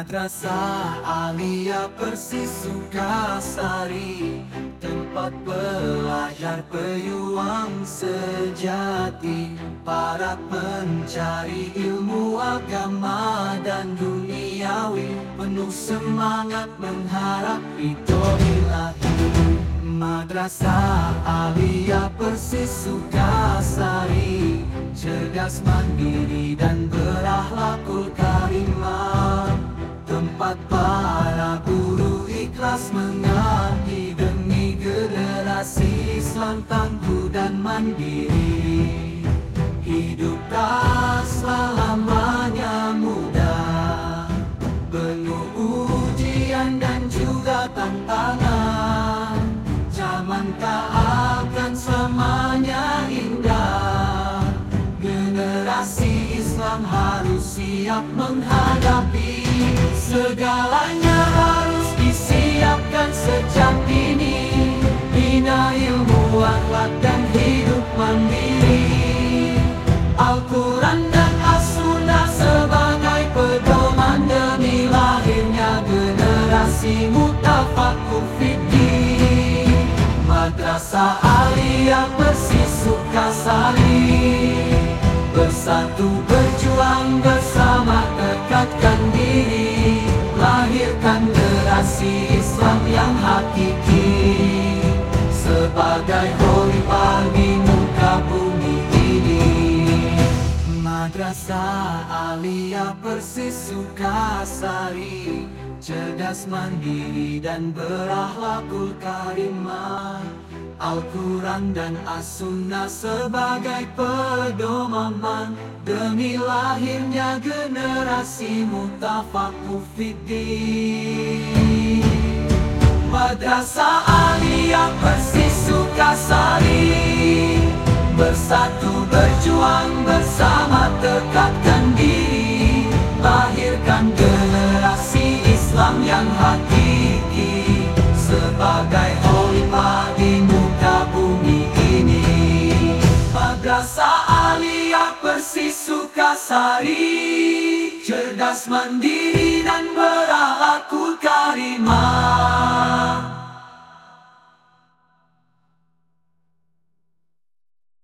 Madrasah Alia Persis Sukasari Tempat belajar pejuang sejati. Para pencari ilmu agama dan duniawi. Penuh semangat mengharap ridho ilahi Madrasah Alia Persis Sukasari Cerdas mandiri dan berakhlakul ikhlas mengaji Demi generasi Islam tangguh dan mandiri. Hidup tak selamanya mudah Penuh ujian dan juga tantangan. Zaman tak akan selamanya indah? Generasi Islam harus siap menghadapi Segalanya sejak dini Bina ilmu akhlak dan hidup mandiri. Al-Quran dan As-Sunnah sebagai pedoman Demi lahirnya generasi mutafakur fikih. Madrasah Aliyah Persis Sukasari Bersatu berjuang bersama dekatkan diri. Lahirkan generasi Islam yang Sebagai khalifah di muka bumi ini. Madrasah Aliyah Persis Sukasari. Cerdas mandiri dan berakhlakul karimah. Al-Quran dan As-Sunnah sebagai pedoman. Demi lahirnya generasi mutafakur fiddin Madrasah Aliyah Persis Sukasari Bersatu berjuang bersama tekatkan diri Lahirkan generasi Islam yang hakiki. Sebagai khalifah di muka bumi ini Madrasah Aliyah Persis Sukasari Cerdas mandiri dan berakhlakul karimah